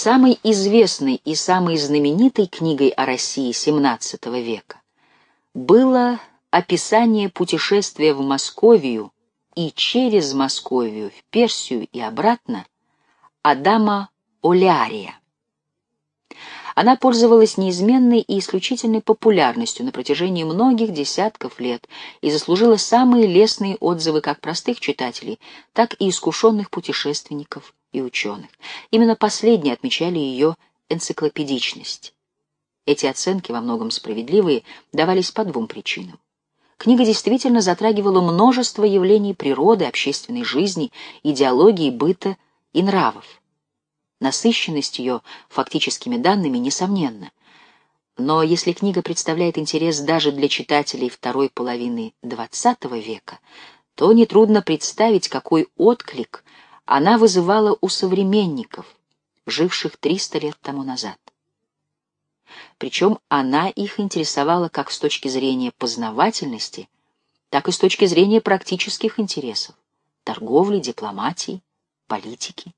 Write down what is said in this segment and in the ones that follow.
Самой известной и самой знаменитой книгой о России XVII века было описание путешествия в Московию и через Московию в Персию и обратно Адама Олярия. Она пользовалась неизменной и исключительной популярностью на протяжении многих десятков лет и заслужила самые лестные отзывы как простых читателей, так и искушенных путешественников и ученых. Именно последние отмечали ее энциклопедичность. Эти оценки, во многом справедливые, давались по двум причинам. Книга действительно затрагивала множество явлений природы, общественной жизни, идеологии, быта и нравов. Насыщенность ее фактическими данными несомненна. Но если книга представляет интерес даже для читателей второй половины XX века, то нетрудно представить, какой отклик она вызывала у современников, живших 300 лет тому назад. Причем она их интересовала как с точки зрения познавательности, так и с точки зрения практических интересов, торговли, дипломатии, политики.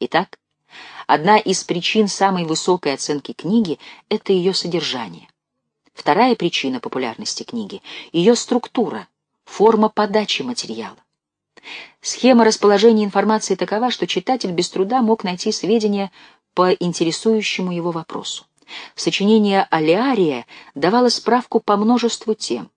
Итак, одна из причин самой высокой оценки книги — это ее содержание. Вторая причина популярности книги — ее структура, форма подачи материала. Схема расположения информации такова, что читатель без труда мог найти сведения по интересующему его вопросу. Сочинение Алиария давало справку по множеству тем,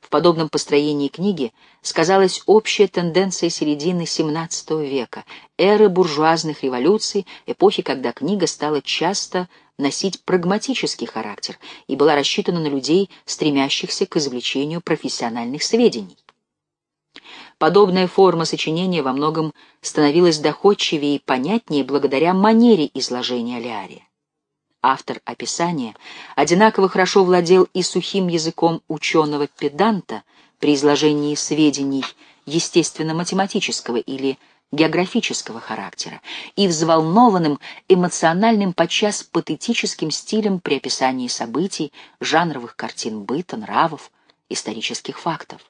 в подобном построении книги сказалась общая тенденция середины XVII века, эры буржуазных революций, эпохи, когда книга стала часто носить прагматический характер и была рассчитана на людей, стремящихся к извлечению профессиональных сведений. Подобная форма сочинения во многом становилась доходчивее и понятнее благодаря манере изложения Леария. Автор описания одинаково хорошо владел и сухим языком ученого-педанта при изложении сведений естественно-математического или географического характера и взволнованным, эмоциональным, подчас патетическим стилем при описании событий, жанровых картин быта, нравов, исторических фактов.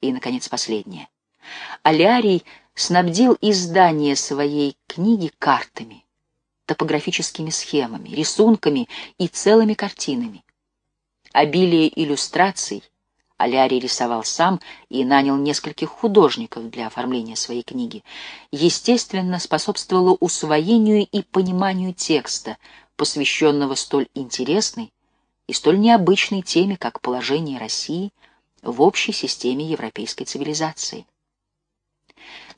И, наконец, последнее. Алярий снабдил издание своей книги картами, топографическими схемами, рисунками и целыми картинами. Обилие иллюстраций Алярий рисовал сам и нанял нескольких художников для оформления своей книги, естественно, способствовало усвоению и пониманию текста, посвященного столь интересной и столь необычной теме, как положение России в общей системе европейской цивилизации.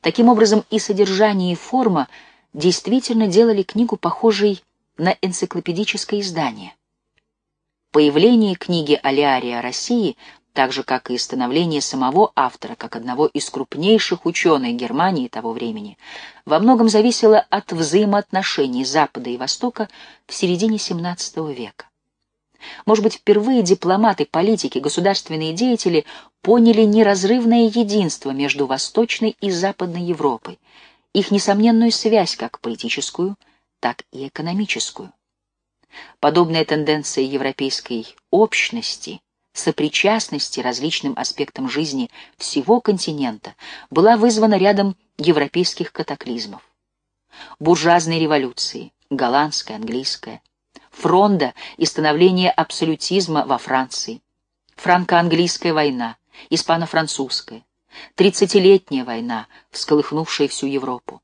Таким образом, и содержание, и форма — действительно делали книгу похожей на энциклопедическое издание. Появление книги Алиария России, так же как и становление самого автора как одного из крупнейших ученых Германии того времени, во многом зависело от взаимоотношений Запада и Востока в середине XVII века. Может быть, впервые дипломаты, политики, государственные деятели поняли неразрывное единство между Восточной и Западной Европой, их несомненную связь как политическую, так и экономическую. Подобная тенденция европейской общности, сопричастности различным аспектам жизни всего континента была вызвана рядом европейских катаклизмов. Буржуазной революции, голландская, английская, фронда и становление абсолютизма во Франции, франко-английская война, испано-французская, Тридцатилетняя война, всколыхнувшая всю Европу.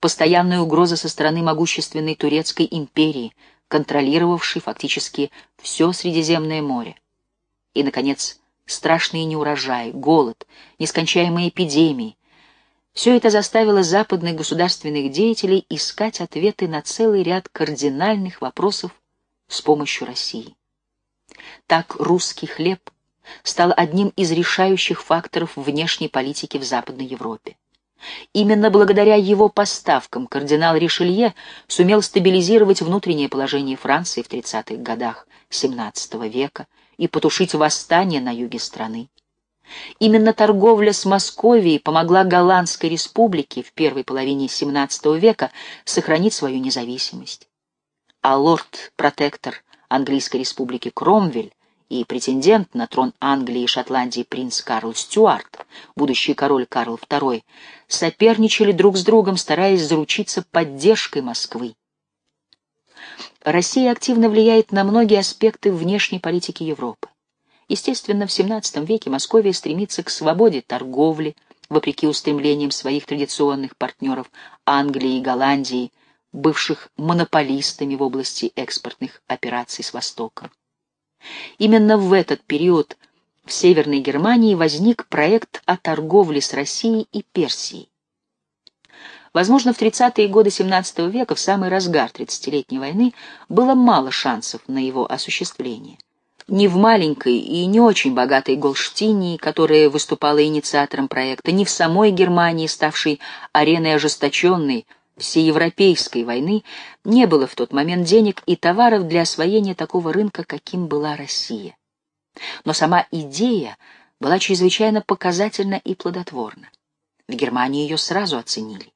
Постоянная угроза со стороны могущественной турецкой империи, контролировавшей фактически все Средиземное море. И, наконец, страшные неурожаи, голод, нескончаемые эпидемии. Все это заставило западных государственных деятелей искать ответы на целый ряд кардинальных вопросов с помощью России. Так русский хлеб — стал одним из решающих факторов внешней политики в Западной Европе. Именно благодаря его поставкам кардинал Ришелье сумел стабилизировать внутреннее положение Франции в 30-х годах XVII века и потушить восстание на юге страны. Именно торговля с Московией помогла Голландской республике в первой половине XVII века сохранить свою независимость. А лорд-протектор Английской республики Кромвель и претендент на трон Англии и Шотландии принц Карл Стюарт, будущий король Карл II, соперничали друг с другом, стараясь заручиться поддержкой Москвы. Россия активно влияет на многие аспекты внешней политики Европы. Естественно, в XVII веке Московия стремится к свободе торговли, вопреки устремлениям своих традиционных партнеров Англии и Голландии, бывших монополистами в области экспортных операций с Востоком. Именно в этот период в Северной Германии возник проект о торговле с Россией и Персией. Возможно, в 30-е годы XVII века, в самый разгар Тридцатилетней войны, было мало шансов на его осуществление. Ни в маленькой и не очень богатой Голштинии, которая выступала инициатором проекта, ни в самой Германии, ставшей ареной ожесточенной, всеевропейской войны не было в тот момент денег и товаров для освоения такого рынка, каким была Россия. Но сама идея была чрезвычайно показательна и плодотворна. В Германии ее сразу оценили.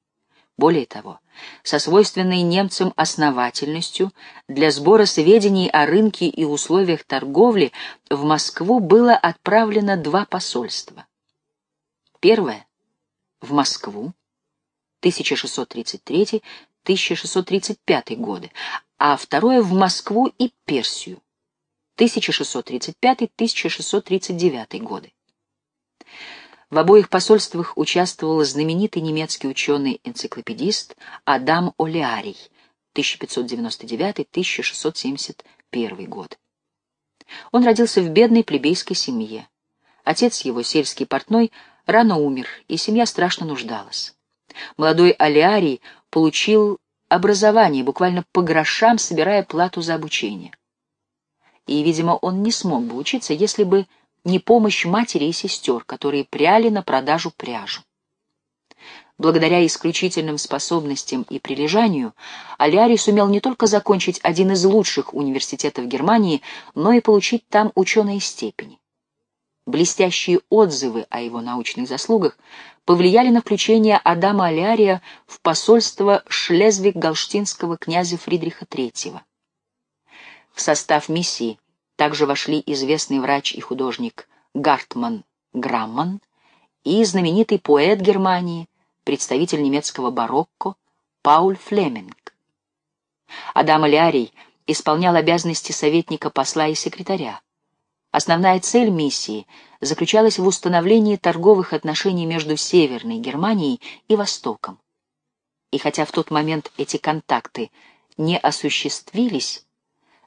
Более того, со свойственной немцам основательностью для сбора сведений о рынке и условиях торговли в Москву было отправлено два посольства. Первое — в Москву, 1633-1635 годы, а второе в Москву и Персию 1635-1639 годы. В обоих посольствах участвовал знаменитый немецкий ученый-энциклопедист Адам Олеарий 1599-1671 год. Он родился в бедной плебейской семье. Отец его, сельский портной, рано умер, и семья страшно нуждалась. Молодой Алиарий получил образование, буквально по грошам собирая плату за обучение. И, видимо, он не смог бы учиться, если бы не помощь матери и сестер, которые пряли на продажу пряжу. Благодаря исключительным способностям и прилежанию, Алиарий сумел не только закончить один из лучших университетов Германии, но и получить там ученые степени. Блестящие отзывы о его научных заслугах повлияли на включение Адама Алярия в посольство шлезвиг-галштинского князя Фридриха III. В состав миссии также вошли известный врач и художник Гартман Грамман и знаменитый поэт Германии, представитель немецкого барокко Пауль Флеминг. Адам Алярий исполнял обязанности советника посла и секретаря. Основная цель миссии заключалась в установлении торговых отношений между Северной Германией и Востоком. И хотя в тот момент эти контакты не осуществились,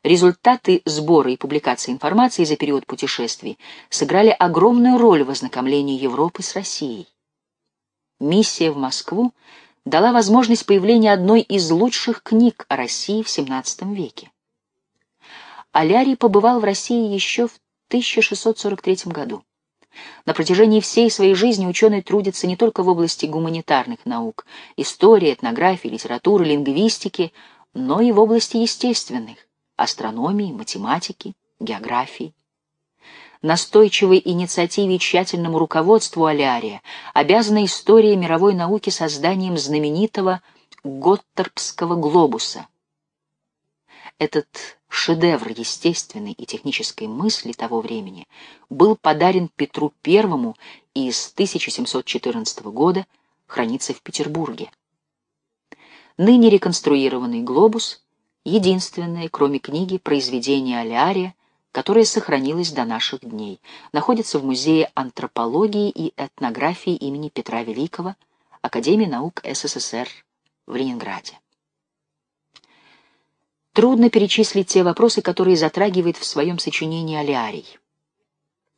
результаты сбора и публикации информации за период путешествий сыграли огромную роль в ознакомлении Европы с Россией. Миссия в Москву дала возможность появления одной из лучших книг о России в XVII веке. Алярий побывал в России еще в 1643 году. На протяжении всей своей жизни ученый трудится не только в области гуманитарных наук, истории, этнографии, литературы, лингвистики, но и в области естественных, астрономии, математики, географии. Настойчивой инициативе и тщательному руководству Алярия обязана история мировой науки созданием знаменитого Готтерпского глобуса. Этот шедевр естественной и технической мысли того времени, был подарен Петру I и с 1714 года хранится в Петербурге. Ныне реконструированный глобус — единственное, кроме книги, произведение Алярия, которое сохранилось до наших дней, находится в Музее антропологии и этнографии имени Петра Великого, Академии наук СССР в Ленинграде. Трудно перечислить те вопросы, которые затрагивает в своем сочинении Алиарий.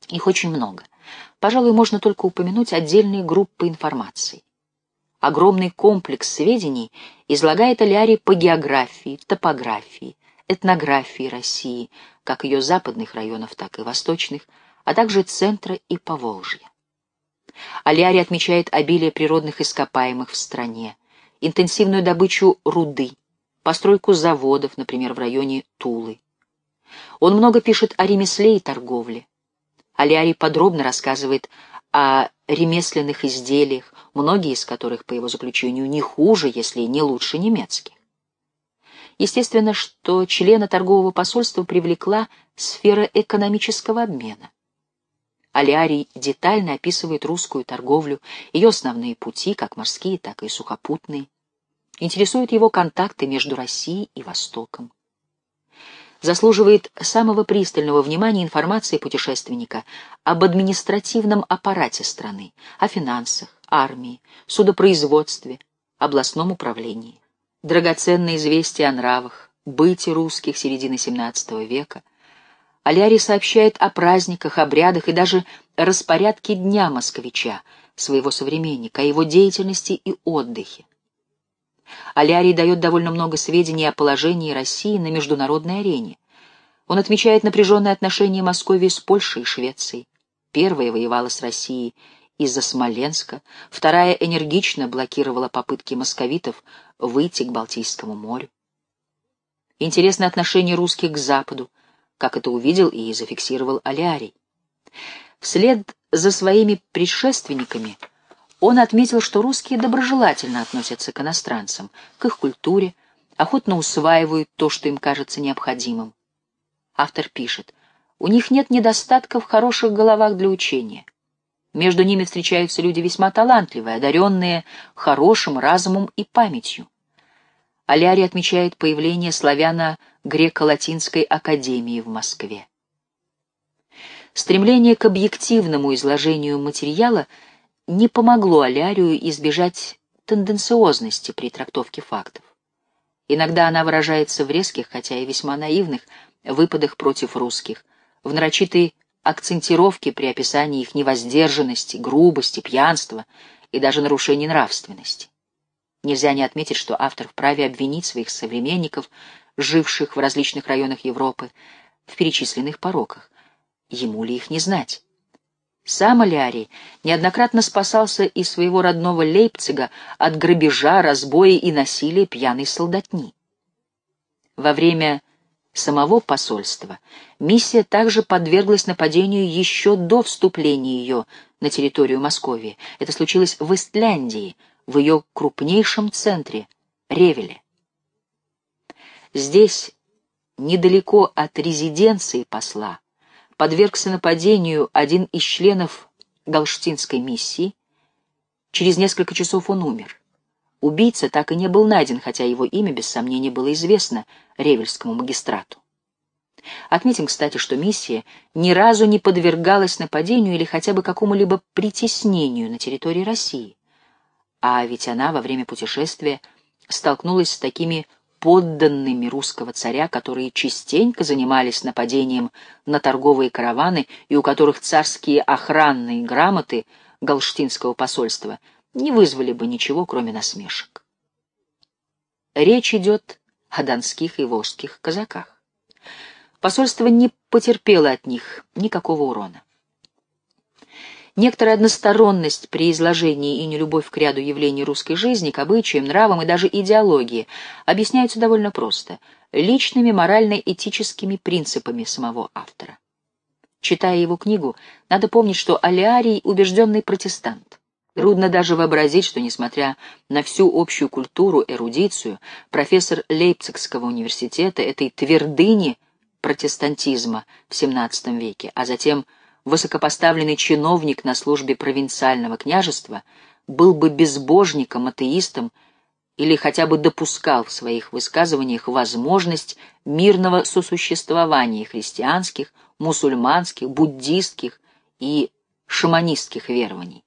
Их очень много. Пожалуй, можно только упомянуть отдельные группы информации. Огромный комплекс сведений излагает Алиарий по географии, топографии, этнографии России, как ее западных районов, так и восточных, а также центра и Поволжья. Алиарий отмечает обилие природных ископаемых в стране, интенсивную добычу руды, постройку заводов, например, в районе Тулы. Он много пишет о ремесле и торговле. Алиарий подробно рассказывает о ремесленных изделиях, многие из которых, по его заключению, не хуже, если не лучше немецких. Естественно, что члена торгового посольства привлекла сфера экономического обмена. Алиарий детально описывает русскую торговлю, ее основные пути, как морские, так и сухопутные. Интересуют его контакты между Россией и Востоком. Заслуживает самого пристального внимания информация путешественника об административном аппарате страны, о финансах, армии, судопроизводстве, областном управлении. Драгоценные известия о нравах, быте русских середины XVII века — Алярий сообщает о праздниках, обрядах и даже распорядке дня москвича, своего современника, о его деятельности и отдыхе. Алярий дает довольно много сведений о положении России на международной арене. Он отмечает напряженные отношения Московии с Польшей и Швецией. Первая воевала с Россией из-за Смоленска, вторая энергично блокировала попытки московитов выйти к Балтийскому морю. Интересно отношение русских к Западу, как это увидел и зафиксировал Алиарий. Вслед за своими предшественниками он отметил, что русские доброжелательно относятся к иностранцам, к их культуре, охотно усваивают то, что им кажется необходимым. Автор пишет, у них нет недостатка в хороших головах для учения. Между ними встречаются люди весьма талантливые, одаренные хорошим разумом и памятью. Алярий отмечает появление славяно-греко-латинской академии в Москве. Стремление к объективному изложению материала не помогло Алярию избежать тенденциозности при трактовке фактов. Иногда она выражается в резких, хотя и весьма наивных, выпадах против русских, в нарочитой акцентировке при описании их невоздержанности, грубости, пьянства и даже нарушений нравственности. Нельзя не отметить, что автор вправе обвинить своих современников, живших в различных районах Европы, в перечисленных пороках. Ему ли их не знать? Сам Алярий неоднократно спасался из своего родного Лейпцига от грабежа, разбоя и насилия пьяной солдатни. Во время самого посольства миссия также подверглась нападению еще до вступления ее на территорию Московии. Это случилось в Истляндии, в ее крупнейшем центре — Ревеле. Здесь, недалеко от резиденции посла, подвергся нападению один из членов Галштинской миссии. Через несколько часов он умер. Убийца так и не был найден, хотя его имя, без сомнения, было известно ревельскому магистрату. Отметим, кстати, что миссия ни разу не подвергалась нападению или хотя бы какому-либо притеснению на территории России. А ведь она во время путешествия столкнулась с такими подданными русского царя, которые частенько занимались нападением на торговые караваны и у которых царские охранные грамоты Галштинского посольства не вызвали бы ничего, кроме насмешек. Речь идет о донских и волжских казаках. Посольство не потерпело от них никакого урона. Некоторая односторонность при изложении и нелюбовь к ряду явлений русской жизни, к обычаям, нравам и даже идеологии объясняются довольно просто — личными морально-этическими принципами самого автора. Читая его книгу, надо помнить, что Алиарий — убежденный протестант. Трудно даже вообразить, что, несмотря на всю общую культуру, эрудицию, профессор Лейпцигского университета, этой твердыни протестантизма в XVII веке, а затем высокопоставленный чиновник на службе провинциального княжества был бы безбожником, атеистом или хотя бы допускал в своих высказываниях возможность мирного сосуществования христианских, мусульманских, буддистских и шаманистских верований,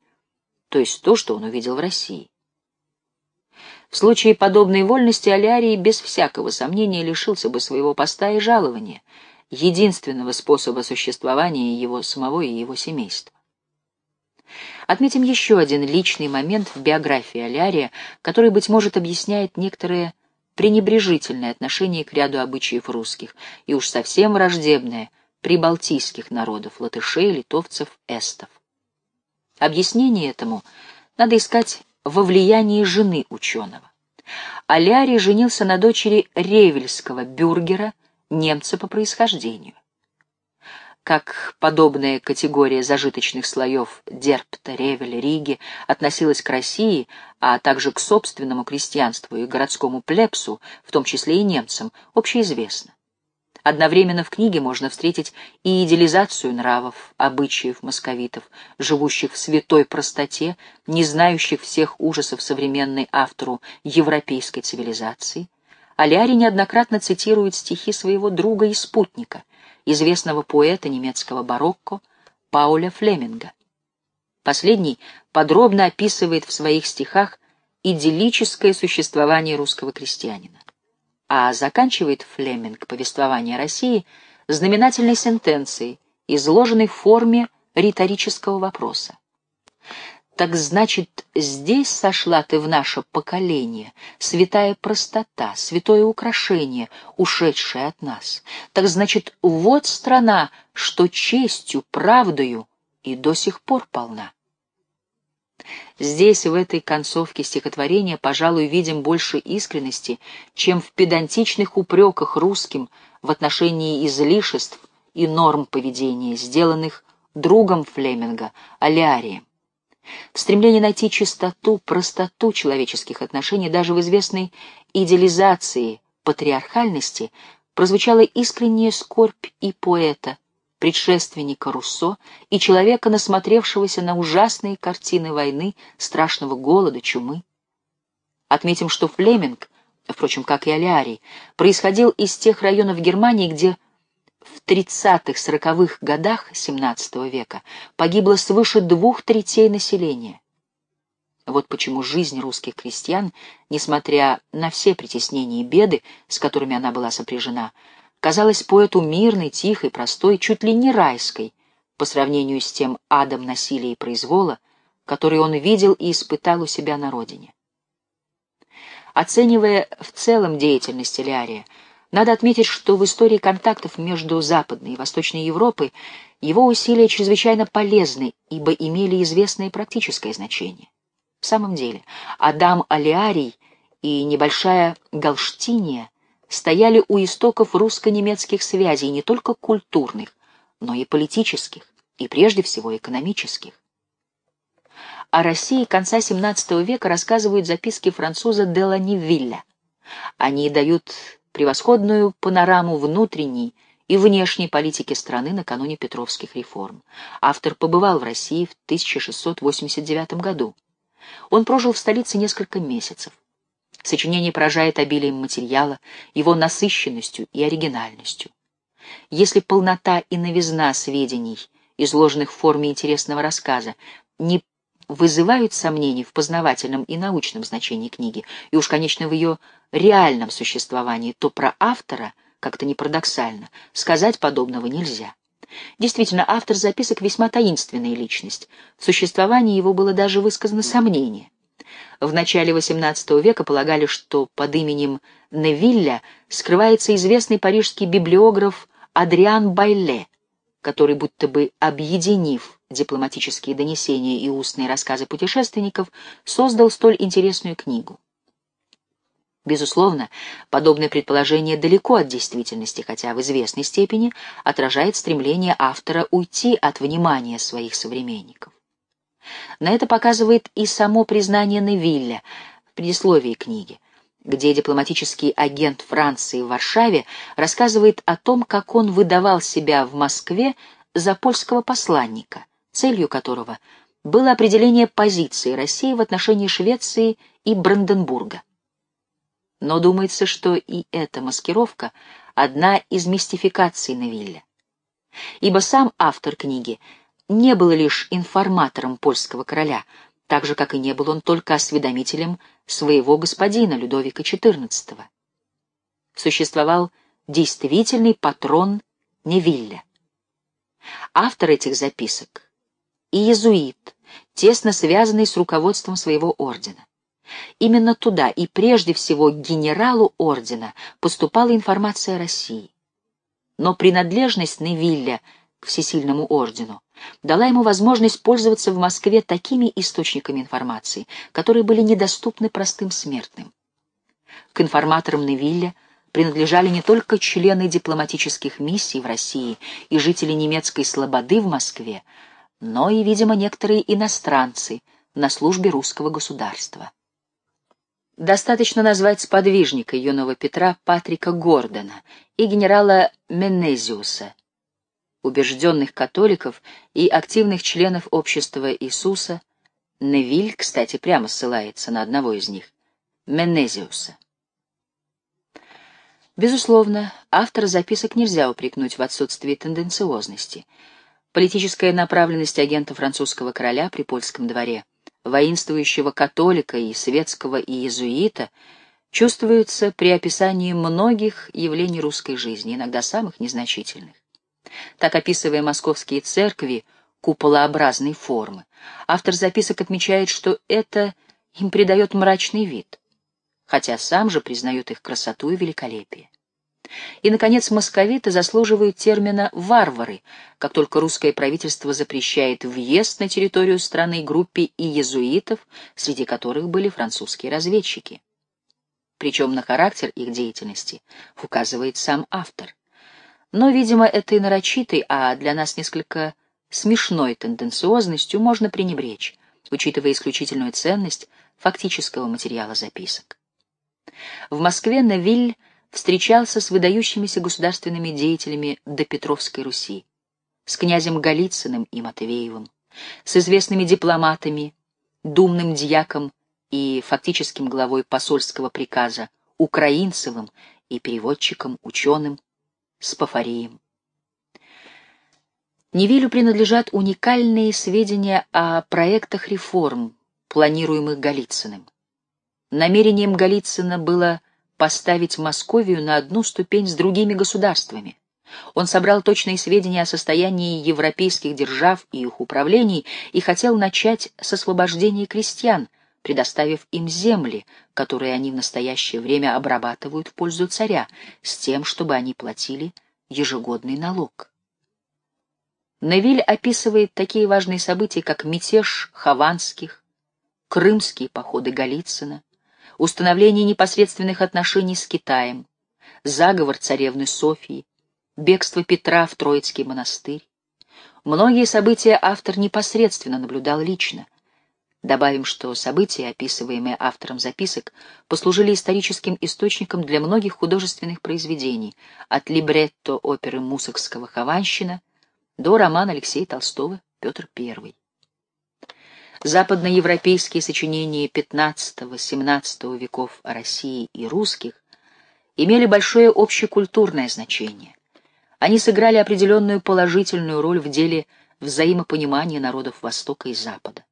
то есть то, что он увидел в России. В случае подобной вольности Алярий без всякого сомнения лишился бы своего поста и жалования — единственного способа существования его самого и его семейства. Отметим еще один личный момент в биографии Алярия, который, быть может, объясняет некоторое пренебрежительное отношение к ряду обычаев русских и уж совсем враждебное прибалтийских народов, латышей, литовцев, эстов. Объяснение этому надо искать во влиянии жены ученого. Алярий женился на дочери ревельского бюргера немца по происхождению. как подобная категория зажиточных слоев Дерпта, Ревеля, Риги относилась к России, а также к собственному крестьянству и городскому плебсу, в том числе и немцам, общеизвестно. Одновременно в книге можно встретить и идеализацию нравов, обычаев московитов, живущих в святой простоте, не знающих всех ужасов современной автору европейской цивилизации. Аляри неоднократно цитирует стихи своего друга и спутника, известного поэта немецкого барокко Пауля Флеминга. Последний подробно описывает в своих стихах идиллическое существование русского крестьянина а заканчивает Флеминг повествование России знаменательной сентенцией, изложенной в форме риторического вопроса. Так значит, здесь сошла ты в наше поколение, святая простота, святое украшение, ушедшее от нас. Так значит, вот страна, что честью, правдою и до сих пор полна. Здесь, в этой концовке стихотворения, пожалуй, видим больше искренности, чем в педантичных упреках русским в отношении излишеств и норм поведения, сделанных другом Флеминга, Алярием. В стремлении найти чистоту, простоту человеческих отношений даже в известной идеализации патриархальности прозвучала искренняя скорбь и поэта, предшественника Руссо и человека, насмотревшегося на ужасные картины войны, страшного голода, чумы. Отметим, что Флеминг, впрочем, как и Алярий, происходил из тех районов Германии, где в 30-40-х годах XVII века погибло свыше двух третей населения. Вот почему жизнь русских крестьян, несмотря на все притеснения и беды, с которыми она была сопряжена, казалась поэту мирной, тихой, простой, чуть ли не райской, по сравнению с тем адом насилия и произвола, который он видел и испытал у себя на родине. Оценивая в целом деятельность Элиария, надо отметить, что в истории контактов между Западной и Восточной Европой его усилия чрезвычайно полезны, ибо имели известное практическое значение. В самом деле, Адам Алиарий и небольшая Галштиния стояли у истоков русско-немецких связей не только культурных, но и политических, и прежде всего экономических. О России конца XVII века рассказывают записки француза де Ланивилля. Они дают превосходную панораму внутренней и внешней политики страны накануне Петровских реформ. Автор побывал в России в 1689 году. Он прожил в столице несколько месяцев. Сочинение поражает обилием материала, его насыщенностью и оригинальностью. Если полнота и новизна сведений, изложенных в форме интересного рассказа, не вызывают сомнений в познавательном и научном значении книги, и уж, конечно, в ее реальном существовании, то про автора, как-то не парадоксально, сказать подобного нельзя. Действительно, автор записок весьма таинственная личность. В существовании его было даже высказано сомнение. В начале XVIII века полагали, что под именем Невилля скрывается известный парижский библиограф Адриан Байле, который, будто бы объединив дипломатические донесения и устные рассказы путешественников, создал столь интересную книгу. Безусловно, подобное предположение далеко от действительности, хотя в известной степени отражает стремление автора уйти от внимания своих современников. На это показывает и само признание Невилля в предисловии книги, где дипломатический агент Франции в Варшаве рассказывает о том, как он выдавал себя в Москве за польского посланника, целью которого было определение позиции России в отношении Швеции и Бранденбурга. Но думается, что и эта маскировка — одна из мистификаций Невилля. Ибо сам автор книги не был лишь информатором польского короля, так же, как и не был он только осведомителем своего господина Людовика XIV. Существовал действительный патрон Невилля. Автор этих записок иезуит, тесно связанный с руководством своего ордена. Именно туда и прежде всего к генералу ордена поступала информация о России. Но принадлежность Невилля к всесильному ордену дала ему возможность пользоваться в Москве такими источниками информации, которые были недоступны простым смертным. К информаторам Невилля принадлежали не только члены дипломатических миссий в России и жители немецкой слободы в Москве, но и, видимо, некоторые иностранцы на службе русского государства. Достаточно назвать сподвижника юного Петра Патрика Гордона и генерала Менезиуса, убежденных католиков и активных членов общества Иисуса. Невиль, кстати, прямо ссылается на одного из них, Менезиуса. Безусловно, автора записок нельзя упрекнуть в отсутствии тенденциозности. Политическая направленность агента французского короля при польском дворе, воинствующего католика и светского иезуита, чувствуется при описании многих явлений русской жизни, иногда самых незначительных. Так, описывая московские церкви куполообразной формы, автор записок отмечает, что это им придает мрачный вид хотя сам же признает их красоту и великолепие. И, наконец, московиты заслуживают термина «варвары», как только русское правительство запрещает въезд на территорию страны группе иезуитов, среди которых были французские разведчики. Причем на характер их деятельности указывает сам автор. Но, видимо, этой нарочитой, а для нас несколько смешной тенденциозностью можно пренебречь, учитывая исключительную ценность фактического материала записок. В Москве Невиль встречался с выдающимися государственными деятелями допетровской Руси, с князем Голицыным и Матвеевым, с известными дипломатами, думным дьяком и фактическим главой посольского приказа Украинцевым и переводчиком, ученым Спафарием. Невилю принадлежат уникальные сведения о проектах реформ, планируемых Голицыным. Намерением Голицына было поставить Московию на одну ступень с другими государствами. Он собрал точные сведения о состоянии европейских держав и их управлений и хотел начать с освобождения крестьян, предоставив им земли, которые они в настоящее время обрабатывают в пользу царя, с тем, чтобы они платили ежегодный налог. Невиль описывает такие важные события, как мятеж Хованских, крымские походы Голицына, установление непосредственных отношений с Китаем, заговор царевны Софии, бегство Петра в Троицкий монастырь. Многие события автор непосредственно наблюдал лично. Добавим, что события, описываемые автором записок, послужили историческим источником для многих художественных произведений, от либретто оперы Мусоргского «Хованщина» до романа Алексея Толстого «Петр I». Западноевропейские сочинения XV-XVII веков о России и русских имели большое общекультурное значение. Они сыграли определенную положительную роль в деле взаимопонимания народов Востока и Запада.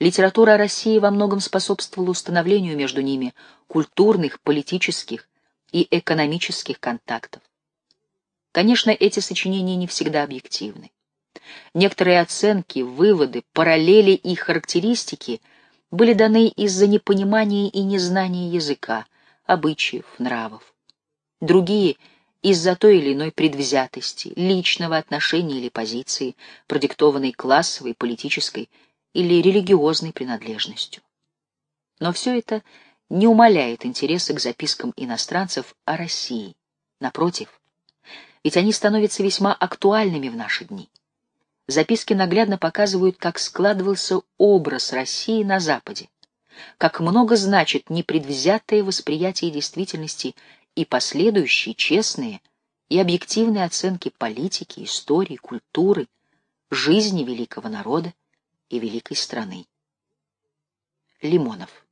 Литература о России во многом способствовала установлению между ними культурных, политических и экономических контактов. Конечно, эти сочинения не всегда объективны. Некоторые оценки, выводы, параллели и характеристики были даны из-за непонимания и незнания языка, обычаев, нравов. Другие — из-за той или иной предвзятости, личного отношения или позиции, продиктованной классовой, политической или религиозной принадлежностью. Но все это не умаляет интереса к запискам иностранцев о России. Напротив, ведь они становятся весьма актуальными в наши дни. Записки наглядно показывают, как складывался образ России на Западе, как много значит непредвзятое восприятие действительности и последующие честные и объективные оценки политики, истории, культуры, жизни великого народа и великой страны. Лимонов